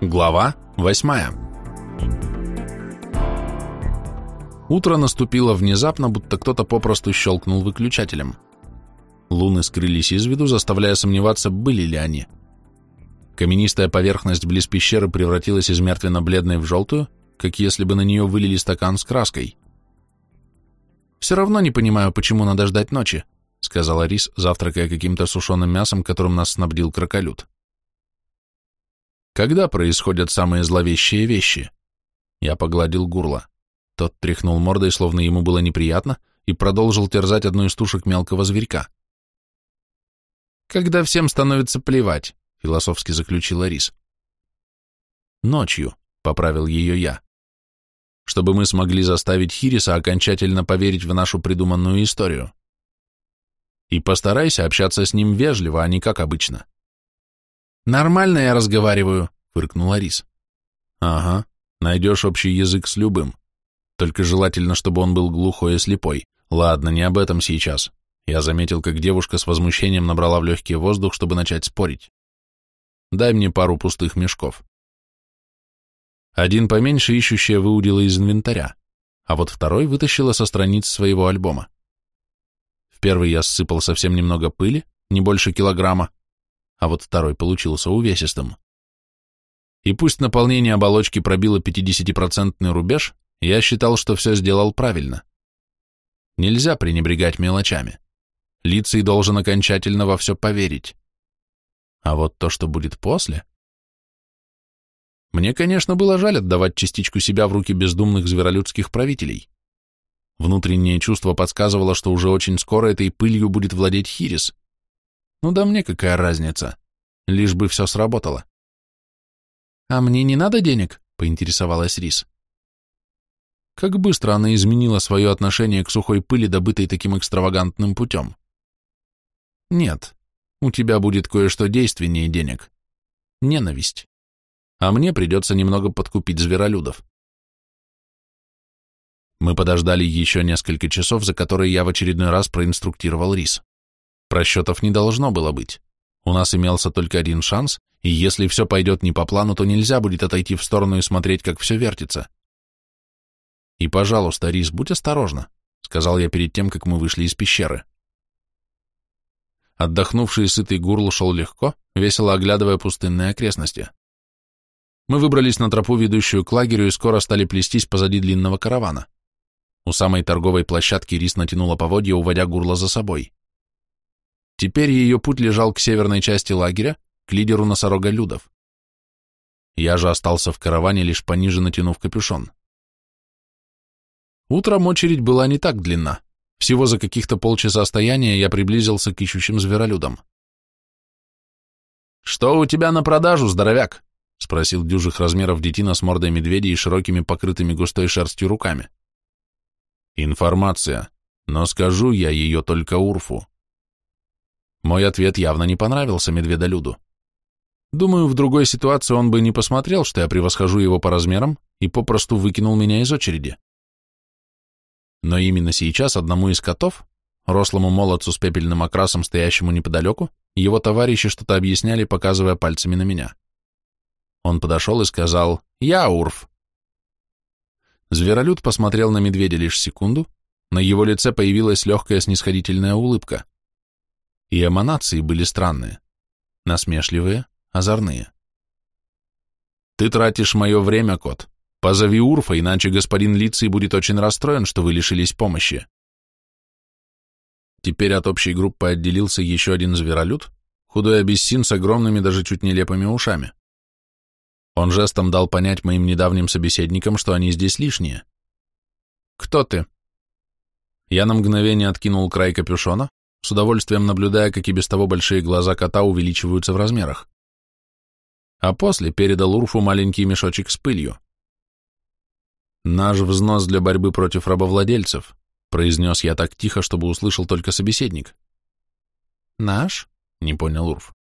Глава 8 Утро наступило внезапно, будто кто-то попросту щелкнул выключателем. Луны скрылись из виду, заставляя сомневаться, были ли они. Каменистая поверхность близ пещеры превратилась из мертвенно-бледной в желтую, как если бы на нее вылили стакан с краской. «Все равно не понимаю, почему надо ждать ночи», сказала Рис, завтракая каким-то сушеным мясом, которым нас снабдил кроколют. Когда происходят самые зловещие вещи? Я погладил горло. Тот тряхнул мордой, словно ему было неприятно, и продолжил терзать одну из тушек мелкого зверька. «Когда всем становится плевать», — философски заключила Рис. «Ночью», — поправил ее я, чтобы мы смогли заставить Хириса окончательно поверить в нашу придуманную историю. И постарайся общаться с ним вежливо, а не как обычно. «Нормально я разговариваю», — фыркнула Рис. «Ага, найдешь общий язык с любым. Только желательно, чтобы он был глухой и слепой. Ладно, не об этом сейчас». Я заметил, как девушка с возмущением набрала в легкий воздух, чтобы начать спорить. «Дай мне пару пустых мешков». Один поменьше ищущая выудила из инвентаря, а вот второй вытащила со страниц своего альбома. В первый я ссыпал совсем немного пыли, не больше килограмма, а вот второй получился увесистым. И пусть наполнение оболочки пробило 50% рубеж, я считал, что все сделал правильно. Нельзя пренебрегать мелочами. Лицей должен окончательно во все поверить. А вот то, что будет после... Мне, конечно, было жаль отдавать частичку себя в руки бездумных зверолюдских правителей. Внутреннее чувство подсказывало, что уже очень скоро этой пылью будет владеть Хирис, ну да мне какая разница, лишь бы все сработало. А мне не надо денег? Поинтересовалась Рис. Как быстро она изменила свое отношение к сухой пыли, добытой таким экстравагантным путем. Нет, у тебя будет кое-что действеннее денег. Ненависть. А мне придется немного подкупить зверолюдов. Мы подождали еще несколько часов, за которые я в очередной раз проинструктировал Рис. Просчетов не должно было быть. У нас имелся только один шанс, и если все пойдет не по плану, то нельзя будет отойти в сторону и смотреть, как все вертится. И, пожалуйста, Рис, будь осторожна, сказал я перед тем, как мы вышли из пещеры. Отдохнувший и сытый гурл шел легко, весело оглядывая пустынные окрестности. Мы выбрались на тропу, ведущую к лагерю, и скоро стали плестись позади длинного каравана. У самой торговой площадки Рис натянула поводья, уводя гурла за собой. Теперь ее путь лежал к северной части лагеря, к лидеру носорога Людов. Я же остался в караване, лишь пониже натянув капюшон. Утром очередь была не так длинна. Всего за каких-то полчаса стояния я приблизился к ищущим зверолюдам. «Что у тебя на продажу, здоровяк?» — спросил дюжих размеров детина с мордой медведя и широкими покрытыми густой шерстью руками. «Информация, но скажу я ее только Урфу. Мой ответ явно не понравился медведолюду. Думаю, в другой ситуации он бы не посмотрел, что я превосхожу его по размерам и попросту выкинул меня из очереди. Но именно сейчас одному из котов, рослому молодцу с пепельным окрасом, стоящему неподалеку, его товарищи что-то объясняли, показывая пальцами на меня. Он подошел и сказал «Я Урф». Зверолюд посмотрел на медведя лишь секунду, на его лице появилась легкая снисходительная улыбка и эманации были странные, насмешливые, озорные. «Ты тратишь мое время, кот. Позови Урфа, иначе господин Лиций будет очень расстроен, что вы лишились помощи». Теперь от общей группы отделился еще один зверолюд, худой абиссин с огромными, даже чуть нелепыми ушами. Он жестом дал понять моим недавним собеседникам, что они здесь лишние. «Кто ты?» Я на мгновение откинул край капюшона, с удовольствием наблюдая, как и без того большие глаза кота увеличиваются в размерах. А после передал Урфу маленький мешочек с пылью. «Наш взнос для борьбы против рабовладельцев», произнес я так тихо, чтобы услышал только собеседник. «Наш?» — не понял Урф.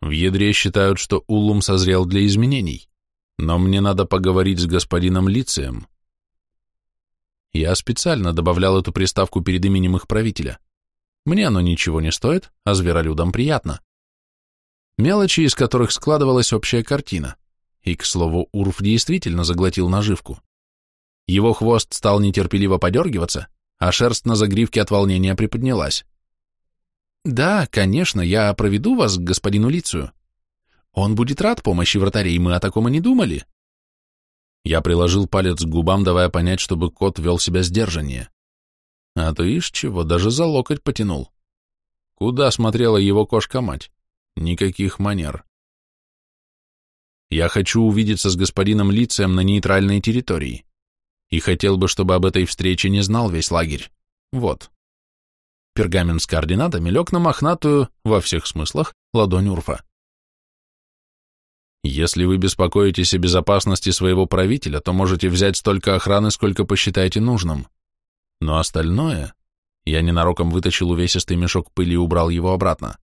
«В ядре считают, что Улум созрел для изменений, но мне надо поговорить с господином Лицием». Я специально добавлял эту приставку перед именем их правителя. Мне оно ничего не стоит, а зверолюдам приятно. Мелочи, из которых складывалась общая картина. И, к слову, Урф действительно заглотил наживку. Его хвост стал нетерпеливо подергиваться, а шерсть на загривке от волнения приподнялась. «Да, конечно, я проведу вас к господину Лицию. Он будет рад помощи вратарей, мы о таком и не думали». Я приложил палец к губам, давая понять, чтобы кот вел себя сдержаннее. А то ишь чего, даже за локоть потянул. Куда смотрела его кошка-мать? Никаких манер. Я хочу увидеться с господином Лицием на нейтральной территории. И хотел бы, чтобы об этой встрече не знал весь лагерь. Вот. Пергамент с координатами лег на мохнатую, во всех смыслах, ладонь Урфа. Если вы беспокоитесь о безопасности своего правителя, то можете взять столько охраны, сколько посчитаете нужным. Но остальное... Я ненароком вытащил увесистый мешок пыли и убрал его обратно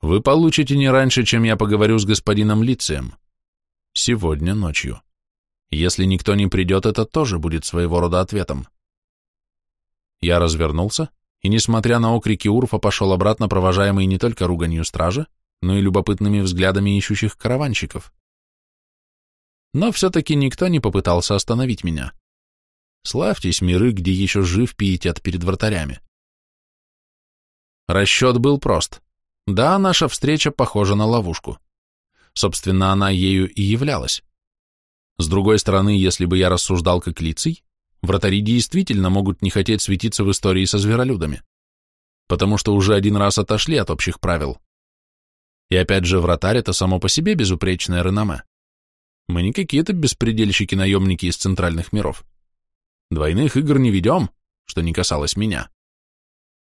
вы получите не раньше, чем я поговорю с господином Лицием. Сегодня ночью. Если никто не придет, это тоже будет своего рода ответом. Я развернулся и, несмотря на окрики Урфа, пошел обратно, провожаемый не только руганью стражи, но и любопытными взглядами ищущих караванщиков. Но все-таки никто не попытался остановить меня. Славьтесь, миры, где еще жив пиетет перед вратарями. Расчет был прост. Да, наша встреча похожа на ловушку. Собственно, она ею и являлась. С другой стороны, если бы я рассуждал как лицей, вратари действительно могут не хотеть светиться в истории со зверолюдами, потому что уже один раз отошли от общих правил. И опять же, вратарь — это само по себе безупречное реноме. Мы не какие-то беспредельщики-наемники из центральных миров. Двойных игр не ведем, что не касалось меня.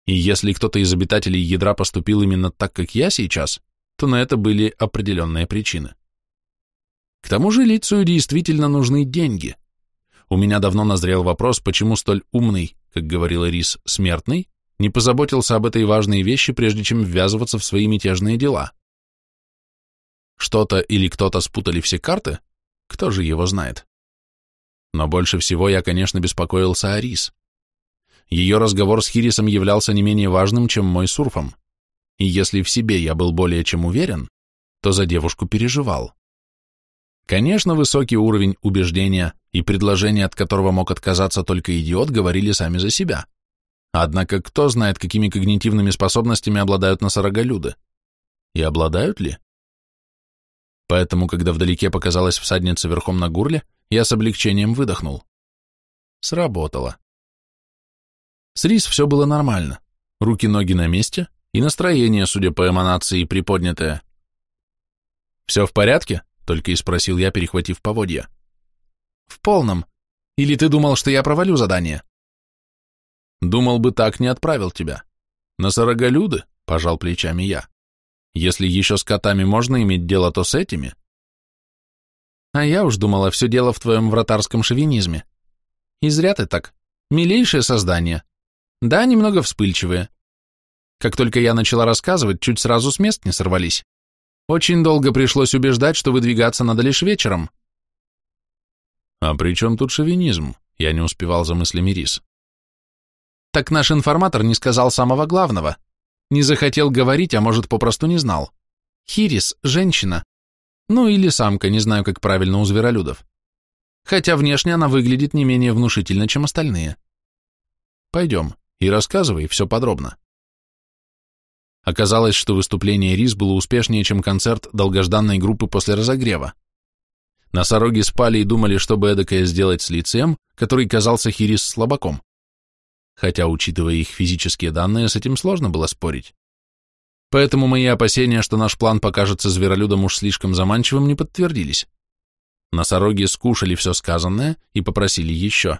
И если кто-то из обитателей ядра поступил именно так, как я сейчас, то на это были определенные причины. К тому же Лицию действительно нужны деньги. У меня давно назрел вопрос, почему столь умный, как говорила Рис, смертный, не позаботился об этой важной вещи, прежде чем ввязываться в свои мятежные дела. Что-то или кто-то спутали все карты, кто же его знает. Но больше всего я, конечно, беспокоился о Рис. Ее разговор с Хирисом являлся не менее важным, чем мой с Урфом. И если в себе я был более чем уверен, то за девушку переживал. Конечно, высокий уровень убеждения и предложение, от которого мог отказаться только идиот, говорили сами за себя. Однако кто знает, какими когнитивными способностями обладают носороголюды? И обладают ли? Поэтому, когда вдалеке показалась всадница верхом на гурле, я с облегчением выдохнул. Сработало. С Рис все было нормально. Руки-ноги на месте, и настроение, судя по эманации, приподнятое. «Все в порядке?» — только и спросил я, перехватив поводья. «В полном. Или ты думал, что я провалю задание?» «Думал бы, так не отправил тебя. На сороголюды?» — пожал плечами я. «Если еще с котами можно иметь дело, то с этими». «А я уж думала, все дело в твоем вратарском шовинизме. И зря ты так. Милейшее создание. Да, немного вспыльчивые. Как только я начала рассказывать, чуть сразу с мест не сорвались. Очень долго пришлось убеждать, что выдвигаться надо лишь вечером. А при чем тут шовинизм? Я не успевал за мыслями Рис. Так наш информатор не сказал самого главного. Не захотел говорить, а может, попросту не знал. Хирис – женщина. Ну или самка, не знаю, как правильно у зверолюдов. Хотя внешне она выглядит не менее внушительно, чем остальные. Пойдем и рассказывай все подробно. Оказалось, что выступление Рис было успешнее, чем концерт долгожданной группы после разогрева. Носороги спали и думали, что бы эдакое сделать с лицеем, который казался Хирис слабаком. Хотя, учитывая их физические данные, с этим сложно было спорить. Поэтому мои опасения, что наш план покажется зверолюдам уж слишком заманчивым, не подтвердились. Носороги скушали все сказанное и попросили еще.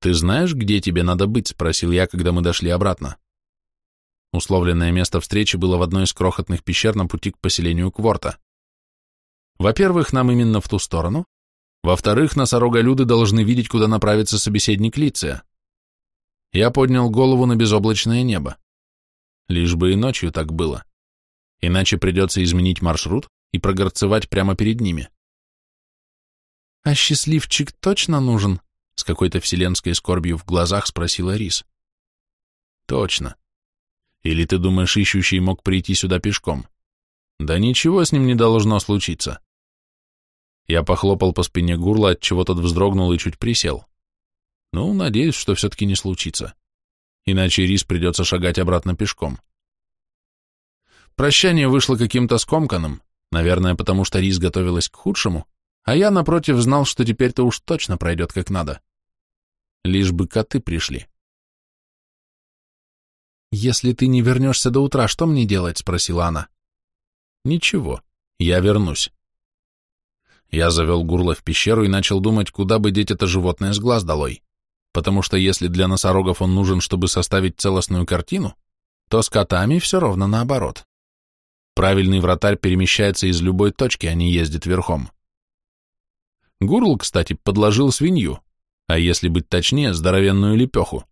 «Ты знаешь, где тебе надо быть?» — спросил я, когда мы дошли обратно. Условленное место встречи было в одной из крохотных пещер на пути к поселению Кворта. Во-первых, нам именно в ту сторону. Во-вторых, носороголюды должны видеть, куда направится собеседник Лиция. Я поднял голову на безоблачное небо. Лишь бы и ночью так было. Иначе придется изменить маршрут и прогорцевать прямо перед ними. «А счастливчик точно нужен?» С какой-то вселенской скорбью в глазах спросила Рис. Точно. Или ты думаешь, ищущий мог прийти сюда пешком? Да ничего с ним не должно случиться. Я похлопал по спине гурла, от чего тот вздрогнул и чуть присел. Ну, надеюсь, что все-таки не случится. Иначе Рис придется шагать обратно пешком. Прощание вышло каким-то скомканным, наверное, потому что Рис готовилась к худшему, а я, напротив, знал, что теперь-то уж точно пройдет как надо. Лишь бы коты пришли. «Если ты не вернешься до утра, что мне делать?» — спросила она. «Ничего, я вернусь». Я завел Гурла в пещеру и начал думать, куда бы деть это животное с глаз долой, потому что если для носорогов он нужен, чтобы составить целостную картину, то с котами все ровно наоборот. Правильный вратарь перемещается из любой точки, а не ездит верхом. Гурл, кстати, подложил свинью, а если быть точнее, здоровенную лепеху.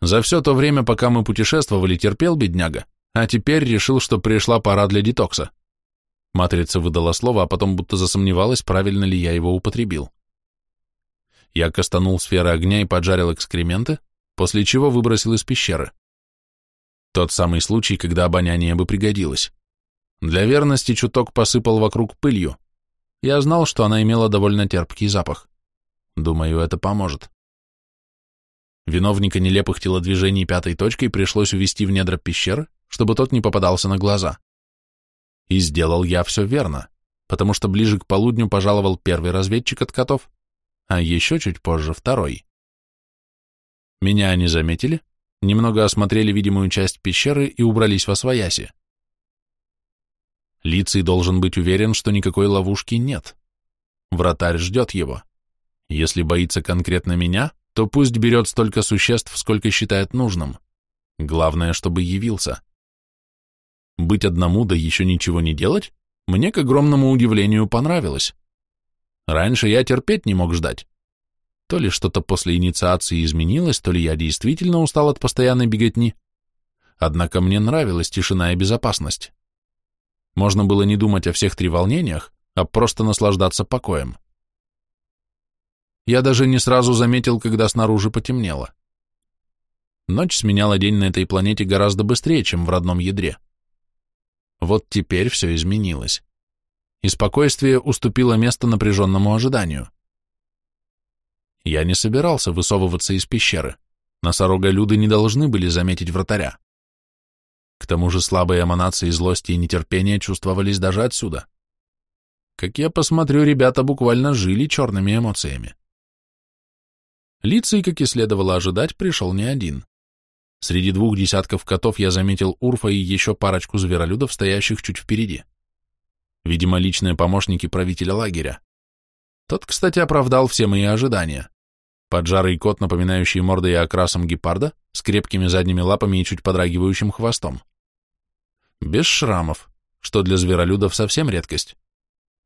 За все то время, пока мы путешествовали, терпел бедняга, а теперь решил, что пришла пора для детокса. Матрица выдала слово, а потом будто засомневалась, правильно ли я его употребил. Я костанул сферы огня и поджарил экскременты, после чего выбросил из пещеры. Тот самый случай, когда обоняние бы пригодилось. Для верности чуток посыпал вокруг пылью. Я знал, что она имела довольно терпкий запах. Думаю, это поможет. Виновника нелепых телодвижений пятой точкой пришлось увести в недра пещеры, чтобы тот не попадался на глаза. И сделал я все верно, потому что ближе к полудню пожаловал первый разведчик от котов, а еще чуть позже второй. Меня они заметили, немного осмотрели видимую часть пещеры и убрались во свояси. Лицей должен быть уверен, что никакой ловушки нет. Вратарь ждет его. Если боится конкретно меня, то пусть берет столько существ, сколько считает нужным. Главное, чтобы явился. Быть одному, да еще ничего не делать, мне, к огромному удивлению, понравилось. Раньше я терпеть не мог ждать. То ли что-то после инициации изменилось, то ли я действительно устал от постоянной беготни. Однако мне нравилась тишина и безопасность. Можно было не думать о всех треволнениях, а просто наслаждаться покоем. Я даже не сразу заметил, когда снаружи потемнело. Ночь сменяла день на этой планете гораздо быстрее, чем в родном ядре. Вот теперь все изменилось. И спокойствие уступило место напряженному ожиданию. Я не собирался высовываться из пещеры. Носорога-люды не должны были заметить вратаря. К тому же слабые эманации злости и нетерпения чувствовались даже отсюда. Как я посмотрю, ребята буквально жили черными эмоциями. Лицей, как и следовало ожидать, пришел не один. Среди двух десятков котов я заметил Урфа и еще парочку зверолюдов, стоящих чуть впереди. Видимо, личные помощники правителя лагеря. Тот, кстати, оправдал все мои ожидания. Поджарый кот, напоминающий мордой и окрасом гепарда, с крепкими задними лапами и чуть подрагивающим хвостом. Без шрамов, что для зверолюдов совсем редкость.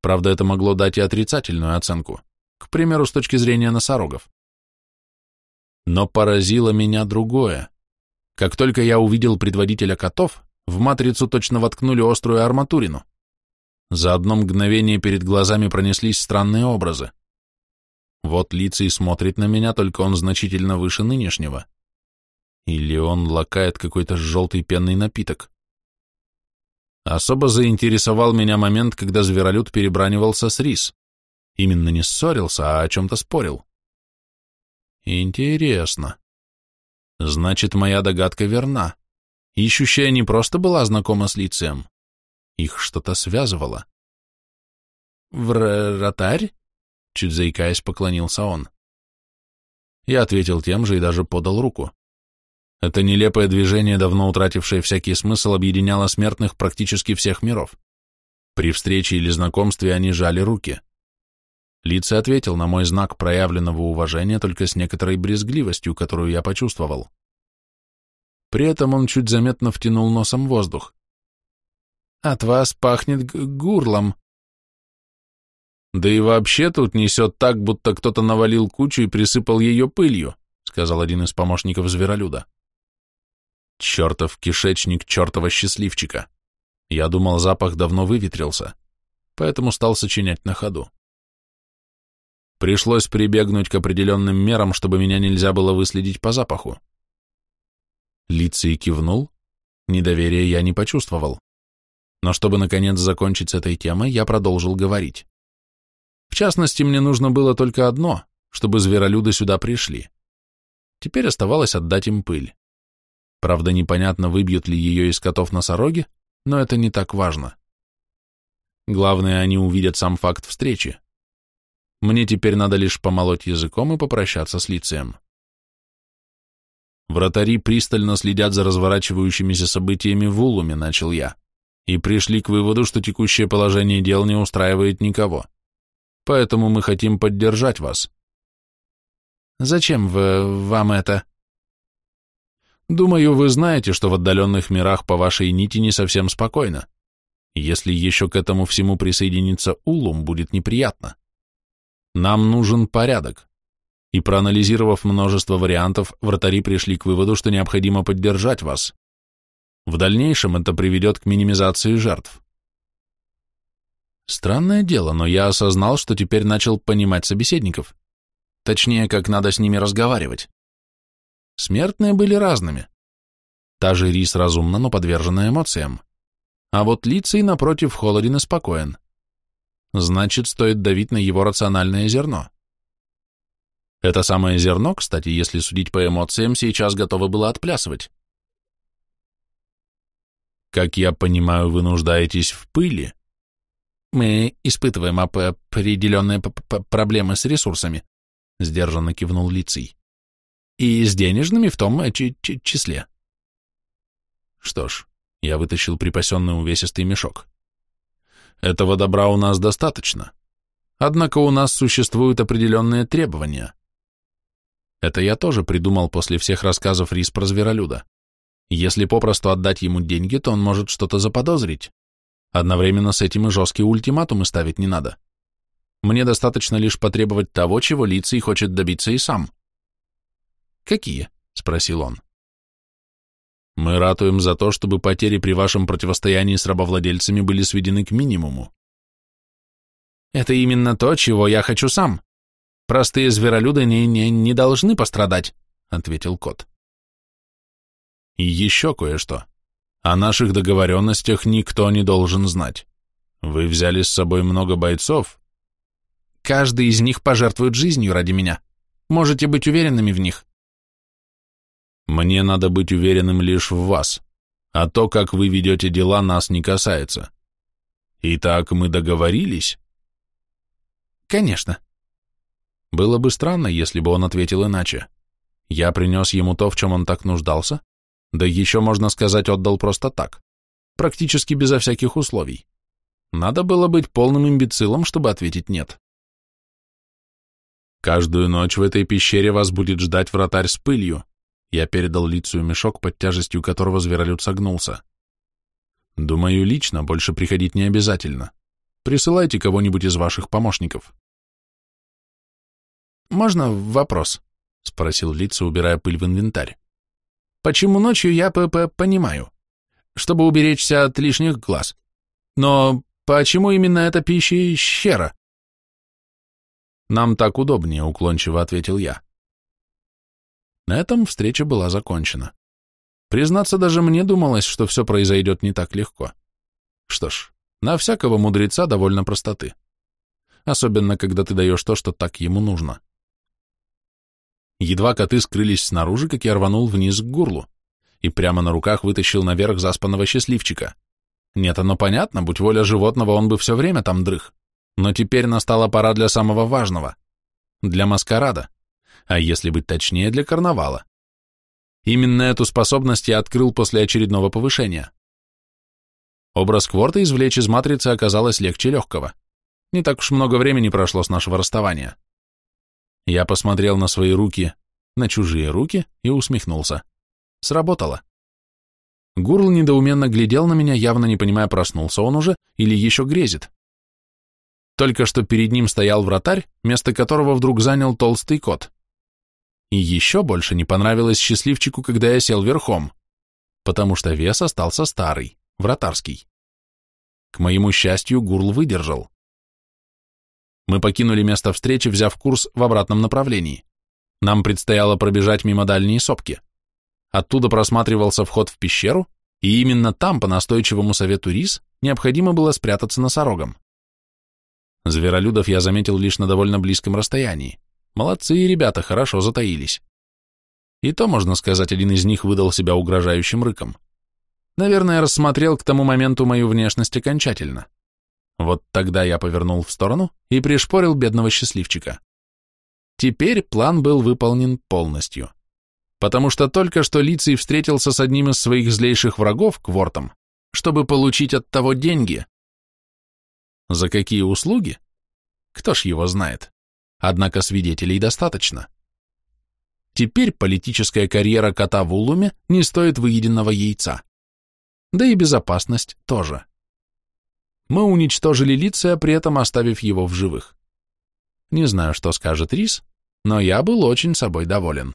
Правда, это могло дать и отрицательную оценку, к примеру, с точки зрения носорогов. Но поразило меня другое. Как только я увидел предводителя котов, в матрицу точно воткнули острую арматурину. За одно мгновение перед глазами пронеслись странные образы. Вот лицей смотрит на меня, только он значительно выше нынешнего. Или он лакает какой-то желтый пенный напиток. Особо заинтересовал меня момент, когда зверолюд перебранивался с рис. Именно не ссорился, а о чем-то спорил. Интересно. Значит, моя догадка верна. Ищущая не просто была знакома с лицем. Их что-то связывало. «Вратарь?» — чуть заикаясь, поклонился он. Я ответил тем же и даже подал руку. Это нелепое движение, давно утратившее всякий смысл, объединяло смертных практически всех миров. При встрече или знакомстве они жали руки. Лица ответил на мой знак проявленного уважения только с некоторой брезгливостью, которую я почувствовал. При этом он чуть заметно втянул носом воздух. «От вас пахнет гурлом». «Да и вообще тут несет так, будто кто-то навалил кучу и присыпал ее пылью», сказал один из помощников зверолюда. «Чертов кишечник чертова счастливчика. Я думал, запах давно выветрился, поэтому стал сочинять на ходу. Пришлось прибегнуть к определенным мерам, чтобы меня нельзя было выследить по запаху. Лицей кивнул, недоверия я не почувствовал. Но чтобы наконец закончить с этой темой, я продолжил говорить. В частности, мне нужно было только одно, чтобы зверолюды сюда пришли. Теперь оставалось отдать им пыль. Правда, непонятно, выбьют ли ее из котов-носороги, но это не так важно. Главное, они увидят сам факт встречи. Мне теперь надо лишь помолоть языком и попрощаться с лицеем. Вратари пристально следят за разворачивающимися событиями в Улуме, начал я, и пришли к выводу, что текущее положение дел не устраивает никого. Поэтому мы хотим поддержать вас. Зачем вы, вам это? Думаю, вы знаете, что в отдаленных мирах по вашей нити не совсем спокойно. Если еще к этому всему присоединится Улум, будет неприятно. Нам нужен порядок. И проанализировав множество вариантов, вратари пришли к выводу, что необходимо поддержать вас. В дальнейшем это приведет к минимизации жертв. Странное дело, но я осознал, что теперь начал понимать собеседников. Точнее, как надо с ними разговаривать. Смертные были разными. Та же Рис разумна, но подвержена эмоциям. А вот Лицей, напротив, холоден и спокоен. Значит, стоит давить на его рациональное зерно. Это самое зерно, кстати, если судить по эмоциям, сейчас готово было отплясывать. Как я понимаю, вы нуждаетесь в пыли. Мы испытываем определенные проблемы с ресурсами, сдержанно кивнул Лицей. И с денежными в том числе. Что ж, я вытащил припасенный увесистый мешок. Этого добра у нас достаточно. Однако у нас существуют определенные требования. Это я тоже придумал после всех рассказов Рис про зверолюда. Если попросту отдать ему деньги, то он может что-то заподозрить. Одновременно с этим и жесткие ультиматумы ставить не надо. Мне достаточно лишь потребовать того, чего Лицей хочет добиться и сам. «Какие?» — спросил он. «Мы ратуем за то, чтобы потери при вашем противостоянии с рабовладельцами были сведены к минимуму». «Это именно то, чего я хочу сам. Простые зверолюды не, не, не должны пострадать», — ответил кот. И еще кое-что. О наших договоренностях никто не должен знать. Вы взяли с собой много бойцов. Каждый из них пожертвует жизнью ради меня. Можете быть уверенными в них. Мне надо быть уверенным лишь в вас, а то, как вы ведете дела, нас не касается. Итак, мы договорились? Конечно. Было бы странно, если бы он ответил иначе. Я принес ему то, в чем он так нуждался, да еще, можно сказать, отдал просто так, практически безо всяких условий. Надо было быть полным имбецилом, чтобы ответить «нет». Каждую ночь в этой пещере вас будет ждать вратарь с пылью. Я передал лицу мешок, под тяжестью которого зверолюд согнулся. Думаю, лично больше приходить не обязательно. Присылайте кого-нибудь из ваших помощников. «Можно вопрос?» — спросил лица, убирая пыль в инвентарь. Почему ночью, я п -п понимаю, чтобы уберечься от лишних глаз. Но почему именно эта пещера? Нам так удобнее, уклончиво ответил я. На этом встреча была закончена. Признаться, даже мне думалось, что все произойдет не так легко. Что ж, на всякого мудреца довольно простоты. Особенно, когда ты даешь то, что так ему нужно. Едва коты скрылись снаружи, как я рванул вниз к гурлу и прямо на руках вытащил наверх заспанного счастливчика. Нет, оно понятно, будь воля животного, он бы все время там дрых. Но теперь настала пора для самого важного. Для маскарада. А если быть точнее, для карнавала. Именно эту способность я открыл после очередного повышения. Образ Кворта извлечь из матрицы оказалось легче легкого. Не так уж много времени прошло с нашего расставания. Я посмотрел на свои руки, на чужие руки и усмехнулся. Сработало. Гурл недоуменно глядел на меня, явно не понимая, проснулся он уже или еще грезит. Только что перед ним стоял вратарь, место которого вдруг занял толстый кот. И еще больше не понравилось счастливчику, когда я сел верхом, потому что вес остался старый, вратарский. К моему счастью, Гурл выдержал. Мы покинули место встречи, взяв курс в обратном направлении. Нам предстояло пробежать мимо дальней сопки. Оттуда просматривался вход в пещеру, и именно там, по настойчивому совету Рис, необходимо было спрятаться носорогом. Зверолюдов я заметил лишь на довольно близком расстоянии. Молодцы ребята, хорошо затаились. И то, можно сказать, один из них выдал себя угрожающим рыком. Наверное, рассмотрел к тому моменту мою внешность окончательно. Вот тогда я повернул в сторону и пришпорил бедного счастливчика. Теперь план был выполнен полностью. Потому что только что Лицей встретился с одним из своих злейших врагов, Квортом, чтобы получить от того деньги. За какие услуги? Кто ж его знает? Однако свидетелей достаточно. Теперь политическая карьера кота в Улуме не стоит выеденного яйца. Да и безопасность тоже. Мы уничтожили Лиция, при этом оставив его в живых. Не знаю, что скажет Рис, но я был очень собой доволен.